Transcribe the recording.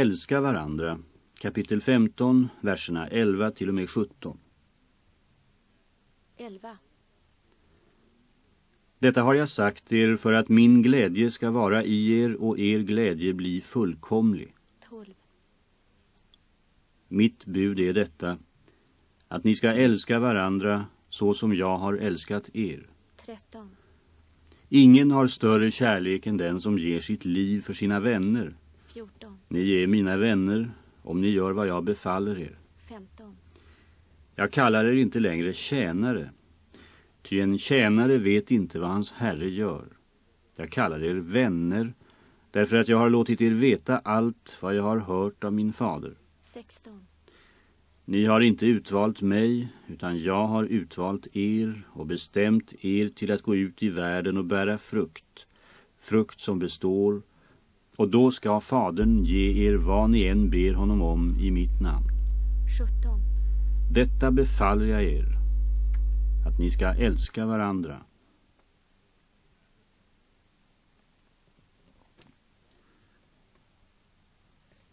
älska varandra. Kapitel 15, verserna 11 till och med 17. 11. Detta har jag sagt er för att min glädje ska vara i er och er glädje bli fullkomlig. 12. Mitt bud är detta, att ni ska älska varandra så som jag har älskat er. 13. Ingen har större kärlek än den som ger sitt liv för sina vänner. 14. Ni är mina vänner om ni gör vad jag befaller er. 15. Jag kallar er inte längre tjänare, ty en tjänare vet inte vad hans herre gör. Jag kallar er vänner, därför att jag har låtit er veta allt vad jag har hört av min fader. 16. Ni har inte utvalt mig, utan jag har utvalt er och bestämt er till att gå ut i världen och bära frukt, frukt som består, och då ska Fadern ge er vad ni än ber honom om i mitt namn. 17. Detta befaller jag er, att ni ska älska varandra.